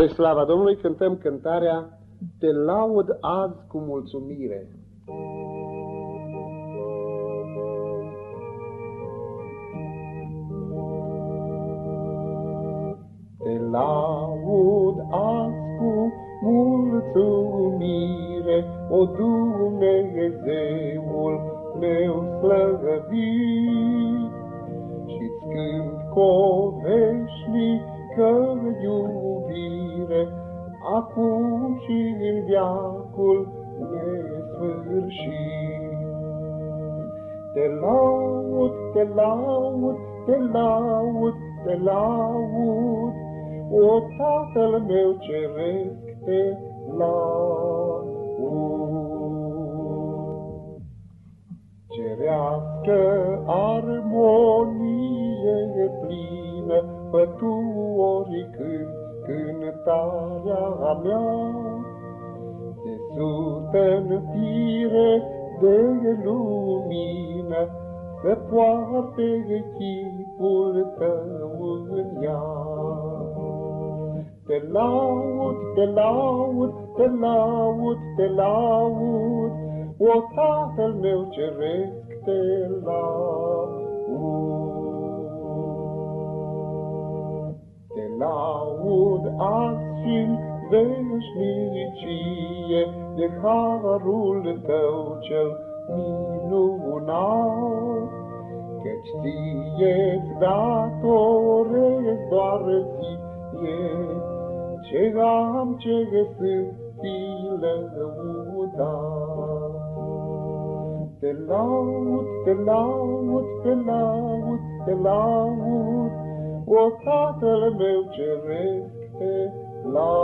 Spre slava Domnului cântăm cântarea Te laud azi cu mulțumire. Te laud azi cu mulțumire, O Dumnezeul meu slăvit, Și-ți cânt cu Acum și în viacul nesfârșit. Te laud, te laud, te laud, te laud, o Tatăl meu ceresc te laud. Cerească armonie plină, fă tu oricând cântarea mea. Te sută în fire de lumină, să poarte chipul tău în ea. Te laud, te laud, te laud, te laud, O Tatăl meu ceresc te laud. Laud azi și veșnicie de harul tău cel minunat, Căci ție-ți datorez doar ție, ce am, ce sunt, ți lăudat. Te laud, te laud, te laud, te laud, o Tatăl meu ceresc te laud.